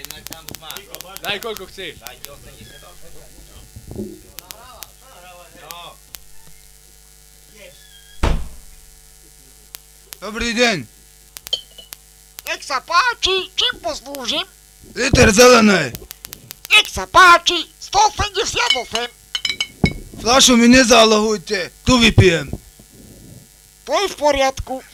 jednak tam máš. Daj koľko chceš. Daj wiosnę no. i Dobrý deň. Nech sa páči, čím poslúžim? Liter zelenej. Nech sa páči, niż Flašu mi nezálohujte, tu vypijem. To je w poriadku